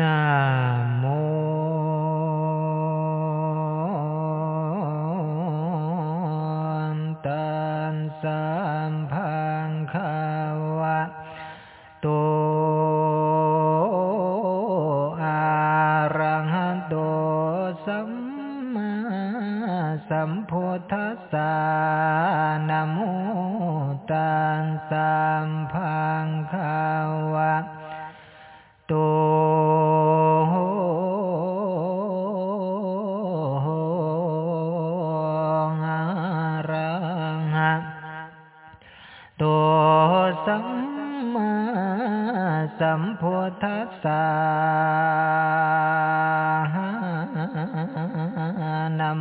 น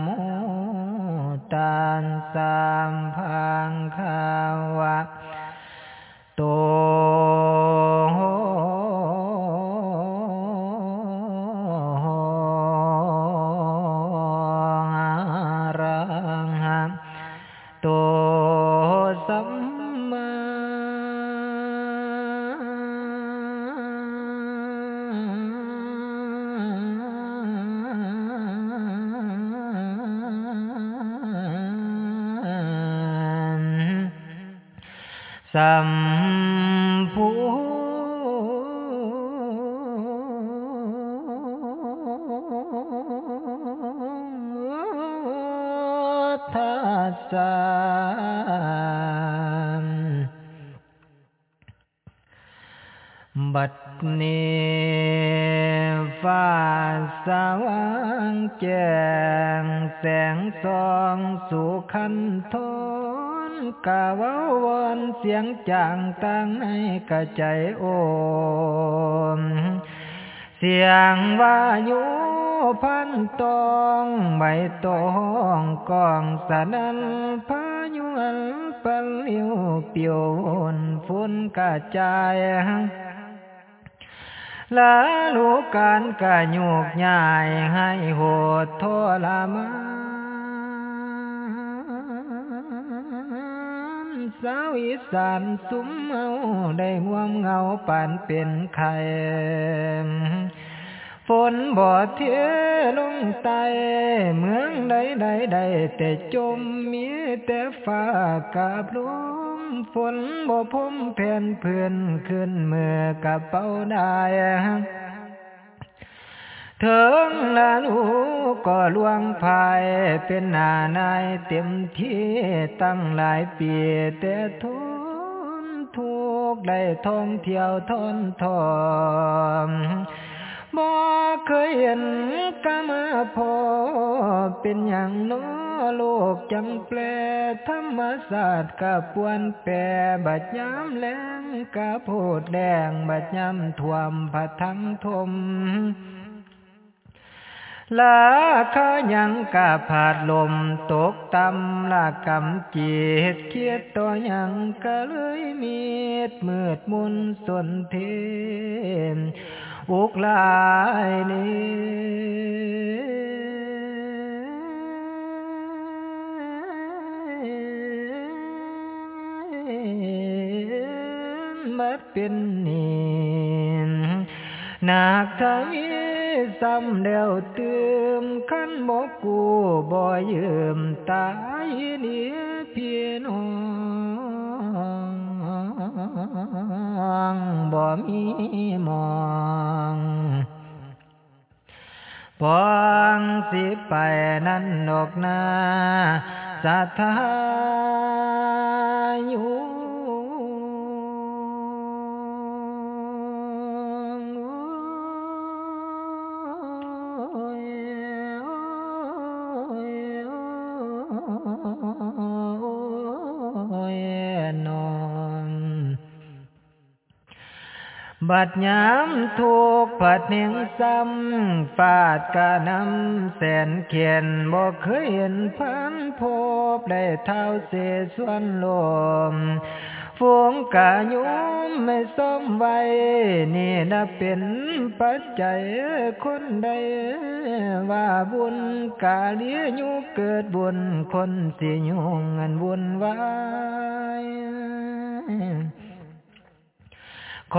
มุตานสามพังคาว บัดนี้ฟ้าสว่างแจ้งแสงสองสู่คันทนกะเว้าวอนเสียงจางตั้งให้กระใจโอม เสียงว่ายุพันตองใบตองกองสนันพายุอันปลิวเปียวนฝนกระจาย ลาลูกการกะโยกย้ายให้โหดทรมานสาวอีสานสุมเมาได้ห่วมเงาปานเป็นไข่ฝนบ่เทลงใต้เมืองใดใดใดแต่จมมีแต่ฟ้ากาบลม ฝนบ่พมแผ่นเพื่อนขึ้นเมื่อกระเป๋าได้เถิงละลูกก็ลวงภายเป็นหน้านายเต็มที่ตั้งหลายปีแต่ทุนทุกได้ท่องเที่ยวทนทอ บ่เคยเห็นกามาพอเป็นอย่างน้อโลกจังแปลธรรมศาสตร์กับปวนแปรบัดยามแรงกะโพดแดงบัดยามท่วมผัดทั้งทมลาคายังกะผาดลมตกตำลากำจีดเคียดต่อยังกะเลยมีดมืดมุนสนเทม อุกลายนี้มัดเป็นนินนักทวีซ้ำเดียวเติมขันบอกกูบ่ยืมตายนี่พี่น้อ งบ่มีมองปองสิไปนั้นนกนาสัทธาอยู่ บัดยามทุกผัดเนียงซ้ำฟาดกะนำแสนเขียนบ่เคยเห็นพันพบได้เท่าเสส่วนลมฟงกะยุมไม่ส้มไว้ นี่นะเป็นปัจจัยคนใด ว่าบุญกาเลี้ยยุเกิดบุญคนสิยุงอันบุญไว้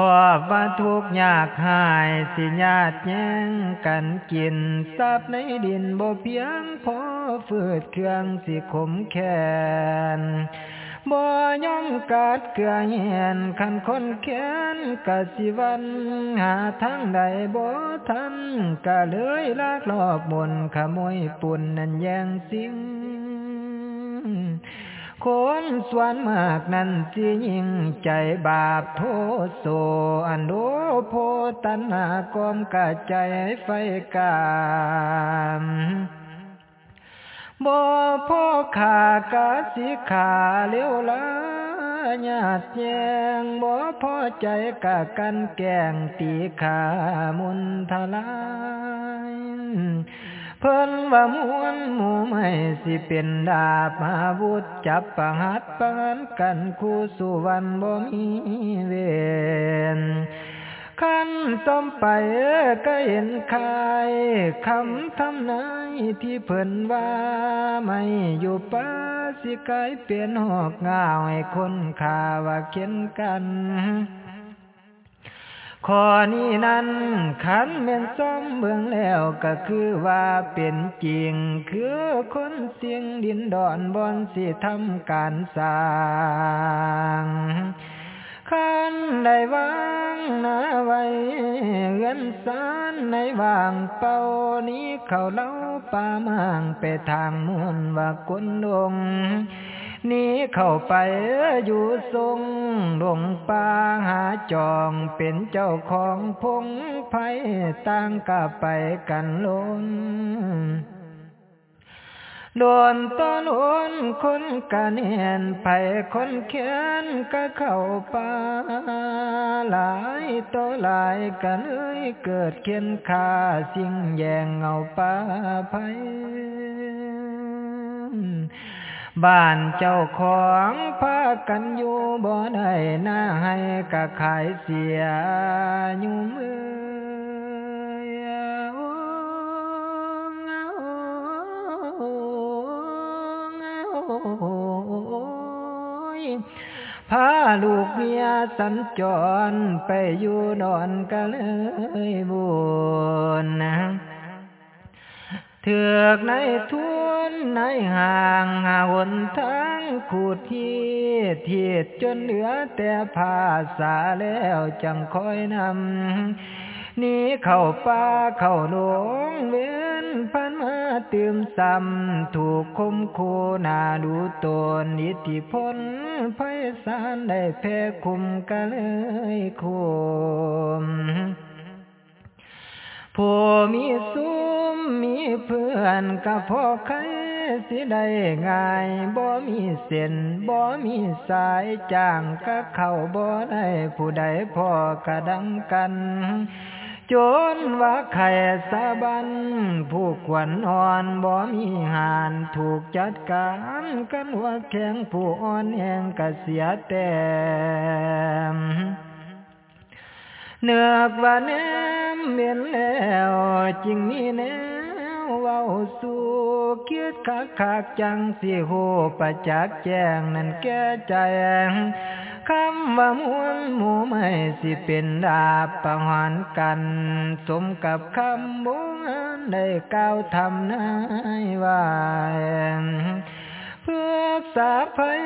ขอบว่าทุกยากหายสิญาติแย่งกันกินทรัพย์ในดินบ่เพียงพอฝืดเครื่องสิขมแขนบ่ย่อมกาดเกลือเหียนคันคนแค้นกะสิวัน หาทางใดบ่ทันกะเลยลากลอบบนขโมยปุ่นนั่นแย่งสิ่ง คนส่วนมากนั้นสิยิ่งใจบาปโทษโซอันโดโพตันหากอมกะใจไฟกามบ่พ่อขากะสิขาเลี้ยวละญาติแยงบ่พอใจกะกันแกงตีขามุนทลาย เพิ่นว่ามวนหมู่ไม่สิเป็นดาบอาวุธจับประหัดปานกันคู่สุวรรณบ่มีเวรคันต้มไปก็เห็นคายคำทำนายที่เพิ่นว่าไม่อยู่ป้าสิกลายเปลี่ยนหอกง่าวให้คนข่าว่าเขียนกัน ข้อนี้นั้นขันเม่นซ้อมเบื้องแล้วก็คือว่าเป็นจริง คือคนเสียงดินดอนบอนสิทำการสร้างขันได้วางนาไว้เงินสานในวางเป่านี้เขาเล่าป่ามางไปทางมุนว่ากุนดง นี้เข้าไปอยู่ทรงดงป่าหาจองเป็นเจ้าของพงไผ่ตั้งกะไปกันล้นโดนต้นวนคนกันเห็นไผ่คนเขียนก็เข้าป่าหลายตัวหลายกันเอ้ยเกิดเขียนคาสิ่งแยงเงาป่าไผ่ บ้านเจ้าของพากันอยู่บ่ได้หน้าให้กะขายเสียอยู่มือพาลูกเมียสัญจรไปอยู่นอนกันเลยบุญนะ ถือกในทุนในห่างหาหนทางขูดที่เทียดจนเหลือแต่ภาษาแล้วจังคอยนำนี่เข้าป่าเข้าหลงเว้นพันมาเติมซ้ำถูกคมโคนาดูตนอิทธิพลไพศาลได้แพ้คุมกันเลยคุม ผู้มีซุ้มมีเพื่อนกับพ่อใครสิได้ง่ายบ่มีเส้นบ่มีสายจ้างก็เข้าบ่ได้ผู้ใดพ่อกระดังกันจนว่าไข่สาบัน ผู้ขวัญอ่อนบ่มีหานถูกจัดการกันว่าแข็งผู้อ่อนแหงกะเสียแต่เนือกว่าแนม เมียนแล้วจริงมีแนวเว้าสู่เกียดคักคักจังสิโหประจักแจ้งนั่นแก่ใจคำว่ามวนหมู่ไม่สิเป็นดาบประหารกัน สมกับคำโบราณได้กล่าวทำนายว่า เพื่อสาภัย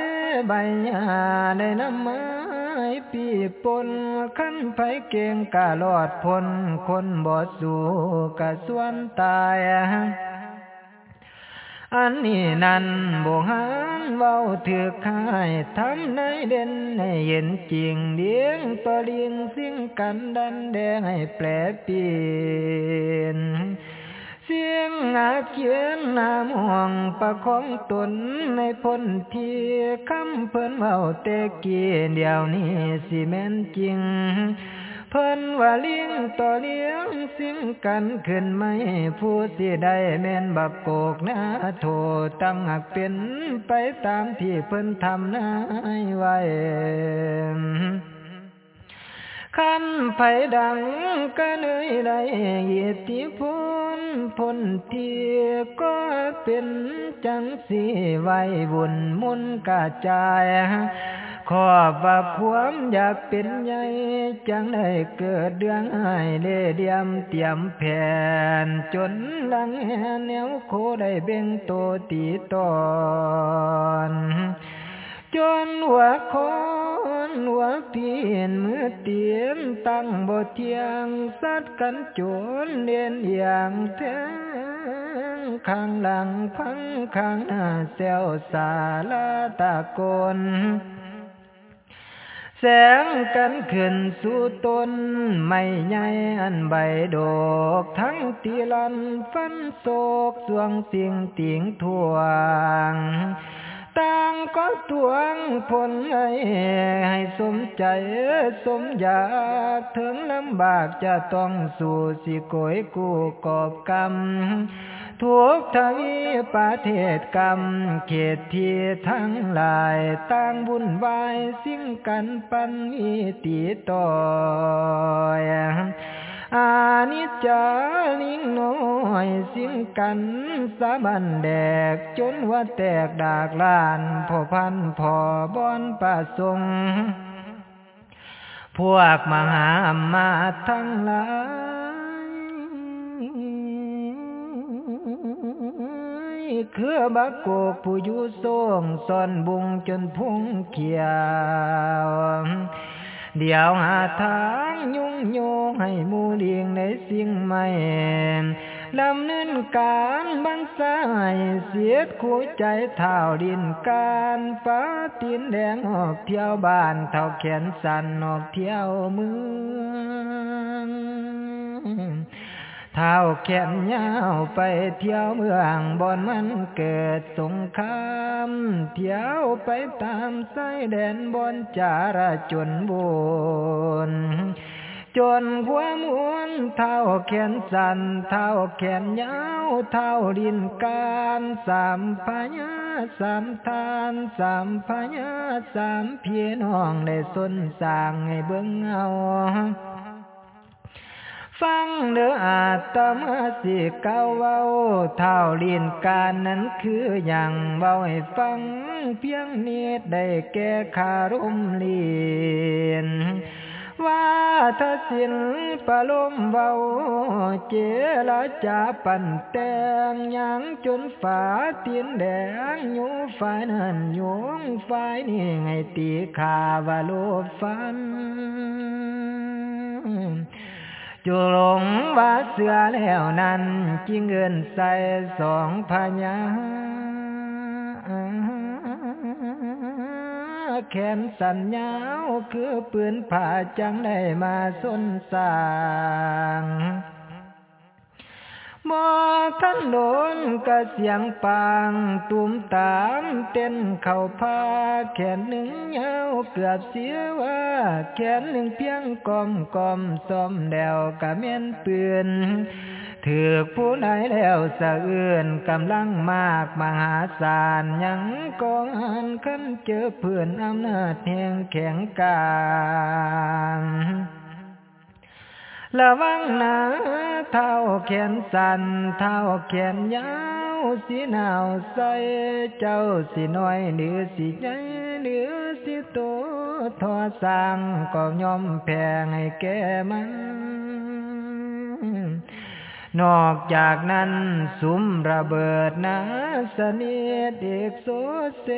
ใบหญ้าได้นำมาปีปนขันไผเก่งกะลอดพ้นคนบ่สู้กะส่วนตายอันนี้นั่นบ่หันเว้าถือขายทำในเด่นให้เห็นจริงเดียงต่อเลียงสิ่งกันดันแดงให้แปลเปลี่ยน สียงอาเขียนนามห่วงประคองตนในพ้นที่คำเพิ่นเว้าเตกี้เดียวนี้สิแม่นจริง เพิ่นว่าเลี้ยงต่อเลี้ยงสิ่งกันขึ้นไม่ผู้สิได้แม่นบักโกกนะโทตั้งหักเป็นไปตามที่เพิ่นทำนายไว้ ขันไผดังก็เลยได้ยิทธิพลพลเทียก็เป็นจังสีไว้บุญมุนกระจายขอว่าความอยากเป็นใหญ่จังได้เกิดเดืองให้เล่เดียมเตรียมแผ่นจนลังแหนแนวโคได้เบ่งโตตีตอน จนหัวค นหัวเพียนมือเตียนตั้งบทเทียงสัดกันจนเรียนอย่างแท้ข้างหลังพังข้างหน้าเซวสาลาตะโกนแสงกันขึ้นสู่ต้นไม่ใหญ่อันใบดอกทั้งตีลันฟันโศกสวงสิ่งติ่งทวง ต่างก็ตวงผลให้ให้สมใจสมอยากถึงลำบากจะต้องสู่สิโกยกู้กอบกรรมทุกทวีประเทศกรรม เขตที่ทั้งหลายต่างบุญวายสิ่งกันปันมีตีต่อย อานิจจาลิงน้อยสิ่งกันสาบันแดก จนว่าแตกดากลานพ่อพันพ่อบอนประสงพวกมหาอมาทั้งหลายคือบักโกกผู้อยู่ส่งซ่อนบุงจนพุ่งเขียว เดี๋ยวหาทางยุ่งโยงให้มูเลียงในสิ่งใหม่ดำเนินการบังสาย เท้าแขนยวเมืองเท้าแขนยาวไปเที่ยวเมืองบอนมันเกิดสงครามเที่ยวไปตามสายแดนบอนจาราจนบุญจนหัวมวนเท้าแขนสันเท้าแขนยาวเท้าดินการสามพญาสามทานสามพญาสามเพียน้องได้สนสร้างให้เบิ่งเอา ฟังเด้ออาตมาสิเก้าเว้าเท่าเรียนการนั้นคืออย่างเบาให้ฟังเพียงนิดได้แก้คารุมเรียนว่าถ้าสินปลมเบาเจรจาปั่นแตงยังจนฝาเตียนแดงอยู่ฝ่ายนั้นยงฝ่ายนี้ไงตีขาวาโลฟัน จูหลงว่าเสือแล้วนั้นจิงเงินใส่สองพญาแขนสัญญาวคือปืนผ่าจังได้มาส้นสาง มอท่านโดนกระเสียงปางตุมตามเต้นเข่าพาแขนหนึ่งยาวเกือบเสียว่า แขนหนึ่งเพียงกอมกอมซ้อมแดวกะเมียนปืนถือผู้ใดแล้วสะอื่นกำลังมากมหาศาลยังกองหันขันเจอเพื่อนอำนาจแห่งแข็งกาง ระวังหนาเท้าแขนสันเท้าแขนยาวสีหนาวใสเจ้าสีน้อยหรือสีใหญ่หรือสีโตทอสร้างก็ยอมแพงให้แกมัน นอกจากนั้นสุมระเบิดนาสนิทเอกโซเซ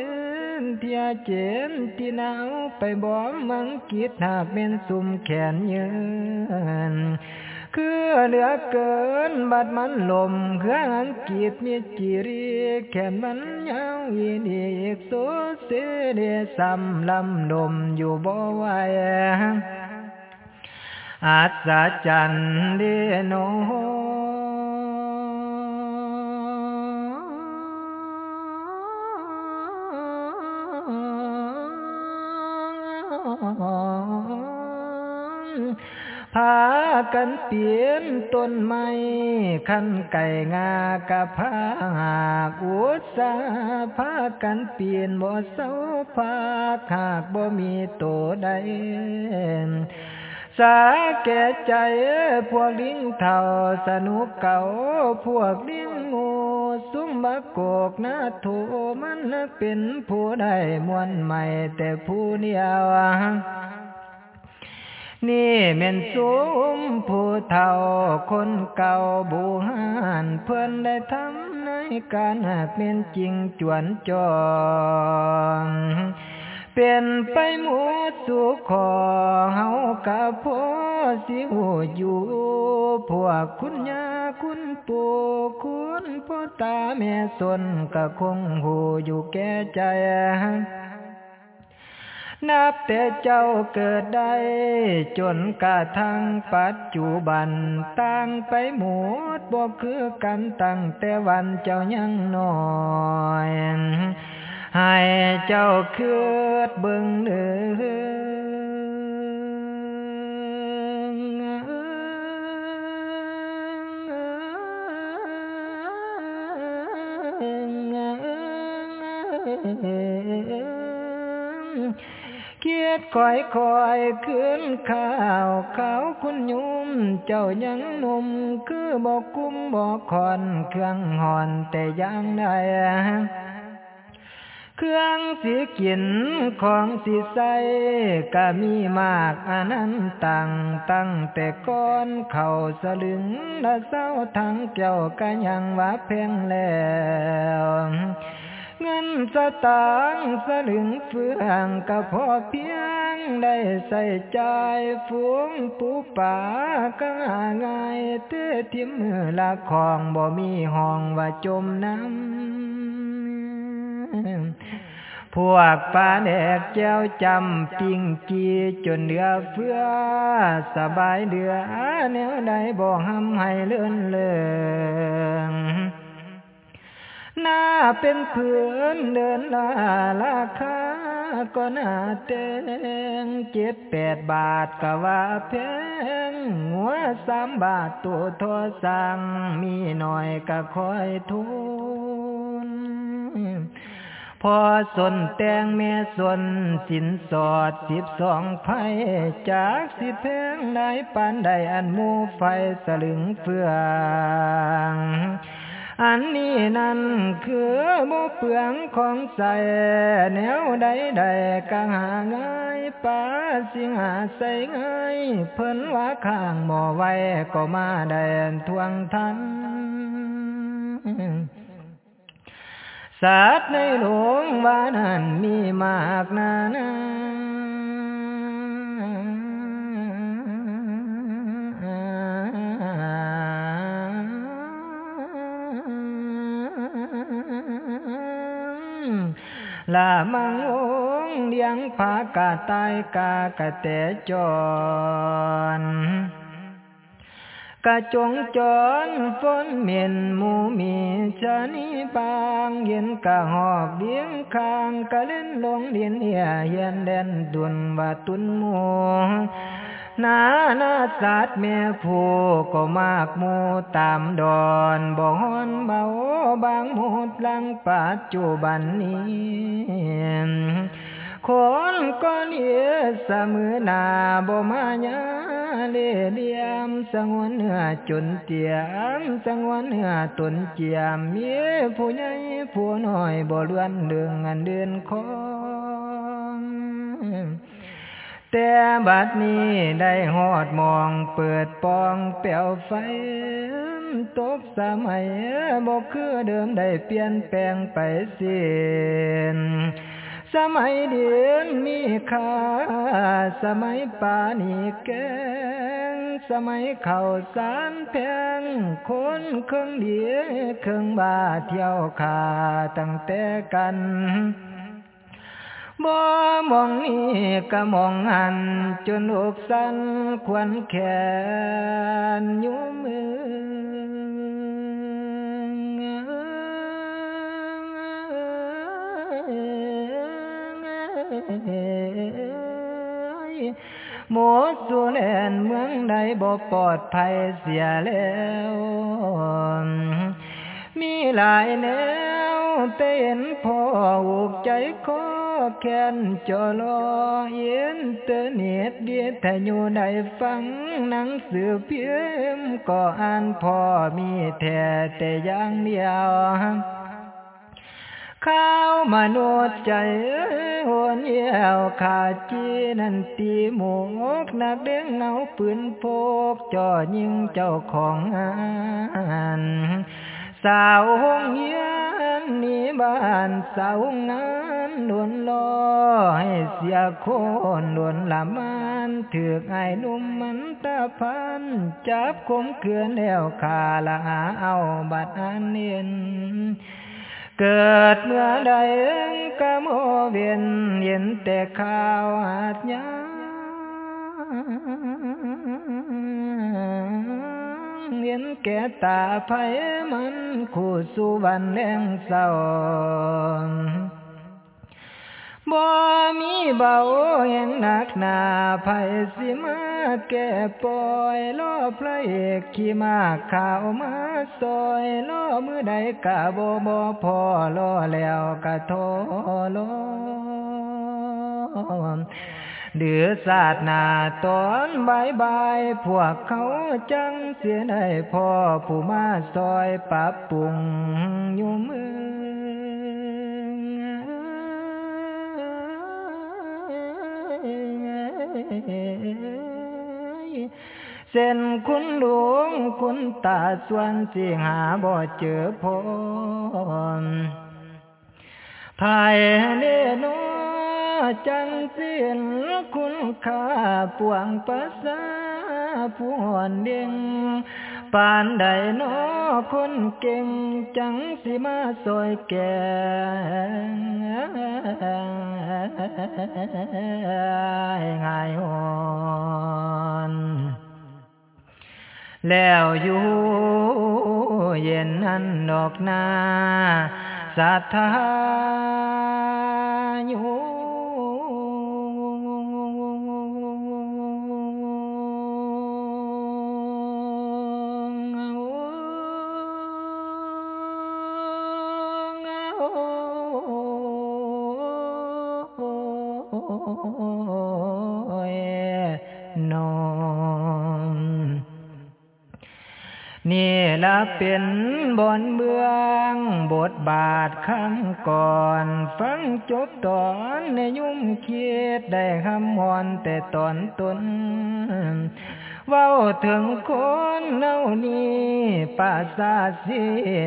นเทียเจนที่หนาวไปบอมมังกิดหากเป็นสุมแขนยืนคือเหลือเกินบัดมันลมเครื่องอังกีดมีจีรีแขนมันยาวอีนีกโซเสเดซ้ำลำดมอยู่บ่ไหวอาศจันเดโน กันเปียนต้นไม้ขันไก่งากะพาหากอุตสาพากันเปลี่ยนบ่เศร้าพาหากบ่มีโตใดสาแก่ใจพวกลิงเท่าสนุกเก่าพวกลิงงูซุ้มบักโกกนาโถมันเป็นผู้ได้มวนใหม่แต่ผู้เดียว นี่เม่นสุมผู้เฒ่าคนเก่าบูหานเพื่อนได้ทำในการหากเป็นจริงจวนจองเปลี่ยนไปหมดสุขขอเฮากับพ่อสิหูอยู่พวกคุณยาคุณปู่คุณพ่อตาแม่สนก็คงหูอยู่แก่ใจ นับแต่เจ้าเกิดได้ จนกระทั่งปัจจุบันตั้งไปหมดบอกคือกันตั้งแต่วันเจ้ายังน้อยให้เจ้าเคืดเบิ่งเนื้อ คอยคอยขึ้นข้าวขาวคุณยุ่ม เจ้ายังนุ่มคือบอกกุ้มบอกคอนเครื่องหอนแต่ยังได้เครื่องสีกินของสีใสก็มีมากอันนั้นต่างตั้งแต่ก้อนเข่าสลึงและเศร้าทั้งเกี่ยวก็ยังว่าเพ่งแล้ว เงินสตางสลึงเฟืองก็พอเพียงได้ใส่ใจฟูงปูป่าก็ง่ายเตื้อทิมมือละของบ่มีห้องว่าจมน้ำพวกปลาแดกแก้วจำปิงกีจนเหลือเฟือ สบายเดือแนวใดบ่ห้ำให้เลื่อนเลือ เป็นเพื่อนเดินลาลาคาก็น่าเตงเจ็ดแปดบาทก็ว่าแพงหัวสามบาทตัวทอสั่งมีหน่อยก็คอยทุนพอสนแตงแม่สนสินสอดสิบสองไผ่จากสิแพงไหนปานใดอันมูไฟสลึงเฟือง อันนี้นั่นคือบ่เปลืองของใส่แนวใดใดก็หาง่ายป้าสิงหาใส่ง่าย เพิ่นว่าข้างหมอไว้ก็มาแดนทวงทันสัตว์ในหลวงว่านั้นมีมากนานา ลามังองเลี้ยงผากาตายกากะแต่จอนกะจงจอนฝนเมียนหมูมีชานีบางเย็นกะหอบเลี้ยงคางกะเล่นลงเลียนเหียเย็นแดนดุนว่าตุนหมู นานาสัตว์แม่ผู้ก็มากมูตามดอนบ่ฮอนเบาบางหมดลังปัจจุบันนี้คนก็เลียเสมอนาบ่มาญาเลีเลียมสงวนเนื้อจนเตียมสงวนเนื้อตนเจียมมีผู้ใหญ่ผู้น้อยบ่เลื่อนเดืองอันเดือนของ แต่บัดนี้ได้หอดมองเปิดปองเปียวไฟตกสมัยบอกคือเดิมได้เปลี่ยนแปลงไปเสียนสมัยเดียนมีค่าสมัยป่านี่แกงสมัยเข่าสารแพงคนเครื่องเดียเครื่องบาเที่ยวขาตั้งแต่กัน บ่มองนี่ก็มองหัน จนอกสันควันแขนอยู่มือหมดสุแลนเมืองใดบ่ปลอดภัยเสียแล้ว มีหลายแนวเต้นพออกใจคอ แค้นจอลอเย็นเตเนตเดียถ้าอยู่ได้ฟังหนังสือเพียมก็อ่านพอมีแท้แต่อย่างเดียวข้าวมนุษย์ใจหวนเยี่ยวขาจีนันตีหมกนักเด้งเงาปืนพกจ่อยิงเจ้าของงานสาวหงเยียนนี่บ้านสาวงาน ลวนลอให้เสียโคนลวนละมันถือกไอ้นุ่มมันตาพัน จับคมเกือนแล้วขาละเอาบัดอันเนียนเกิดเมื่อใดกะโมเวียนเย็นแต่ข้าวอาจยาเห็นแก่ตาไผมันคู่สู่วันแรงเศร้า บ่มีเบาแห่งหนักหนาไผสิมาแก่ปล่อยล้อพระเอกขี่มาข่าวมาซอยล้อมือใดกะบ่บ่พอล้อแล้วกะโทลมเดือศาสนาตอนบายบายพวกเขาจังเสียได้พ่อผู้มาซอยปรับปรุงอยู่มือ เส้นคุณหลวงคุณตาส่วนสิหาบ่เจอพรภายเนนจังสิ้นคุณค่าปวงภาษาผู้หอนเด้ง ปานใดนอคนเก่งจังสิมาซอยแก่ง่ายหอนแล้วอยู่เย็นนั้นดอกนาศรัทธาอยู่ เป็นบอนเบืองบทบาทคำก่อน ฟังจบตอนในยุ่มคิดได้คำหอนแต่ตอนต้นเว้าถึงคนเน่านี้ปาสาสี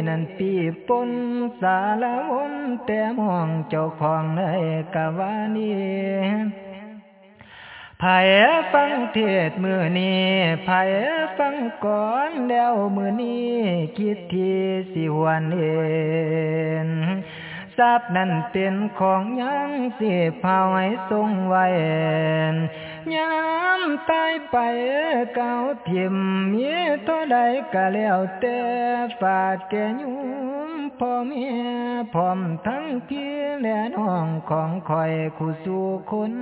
นั่นปีปนสารวนแต่มองเจ้าของในกะวานี ไผฟังเทศมือนี้ไผฟังก่อนแล้วมือนี้คิดทีสิหวนเห็นทรัพย์นั้นเป็นของยังสิเผาให้ทรงไว้ยามตายไปเก่าทิมมีเท่าใดก็แล้วแต่ฝากแกยุมพ่อเมียพร้อมทั้งพี่และน้องของคอยคู่สู่คน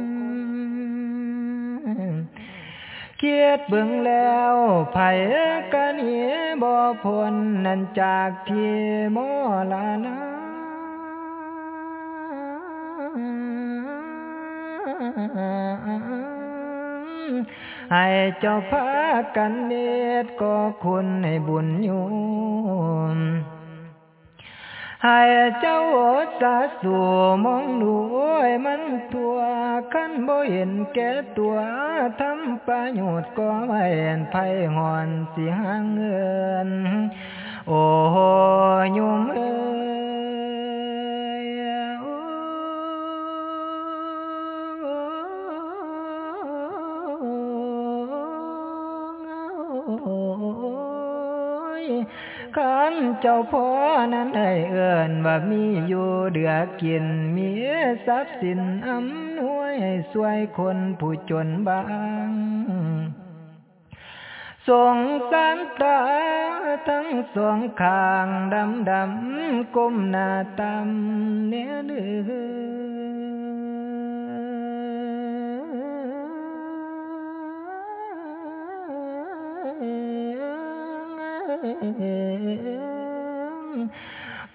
เกียดเบิ่งแล้วไผกันเหียบ่พ้นนั่นจากที่มอลานาให้เจ้าพากันเนตก็คุณให้บุญอยู่ ให้เจ้าอดสาสู่มองหนูมันตัวขันบ่เห็นแก่ตัวทำประโยชน์ก็ไม่เห็นไผหอนสิหางเงิน โอ้ยุมเอ้ เจ้าพ่อนั้นได้เอื่นว่ามีอยู่เดือกิน มีทรัพย์สินอำนวยให้สวยคนผู้จนบางสงสารตาทั้งสองข้างดำดำก้มหน้าตำเนื้อเดือ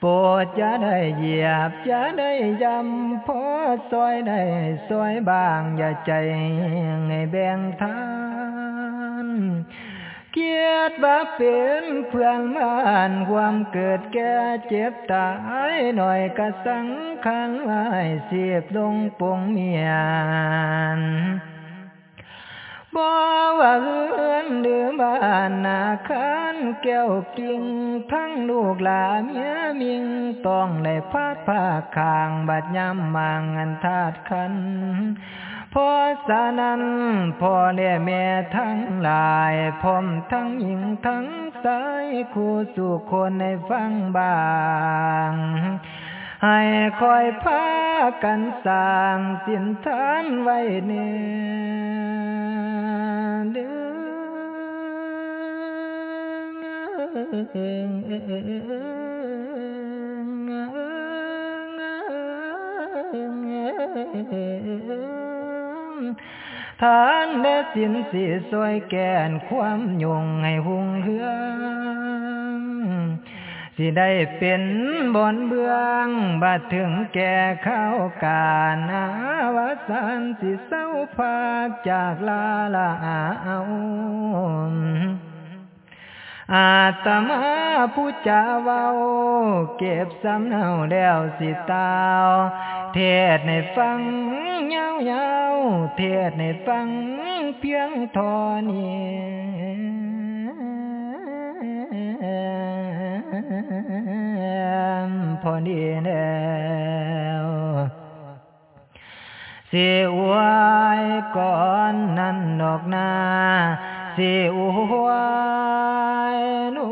ปรดจะได้เหยียบจะได้ยำพอซอยได้ซอยบางอย่าใจให้แบ่งทานเกียรติบาเป็นเพื่อนบ้านความเกิดแก่เจ็บตายหน่อยกระสังขันไว้เสียบลงปงเมียน บ่ว่าเฮือนหรือบ้านนาคันแก้วกิ่งทั้งลูกหลาเมียมิงต้องได้พาดผ้าคางบัดยำมังอันทาดคันพอสานั้นพ่อเล่แม่ทั้งหลายพรมทั้งหญิงทั้งสายคู่สู่คนในฟังบาง ให้คอยพากันสร้างสินทานไว้เน่เด้อทานและสินสีสวยแก่นความยงให้หุงเฮือง สิได้เป็นบนเบื้องบาดถึงแก่เข้ากาณาวสานสิเศร้าภาคจากลาลาเอาอาตมาผู้จาเว้า เก็บสำเนาแล้วสิตาว เทศในฟังเงาเงาเทศในฟังเพียงทอนี้ พอดีแล้วสิอวยก่อนนั้นดอกนาสิอวยนู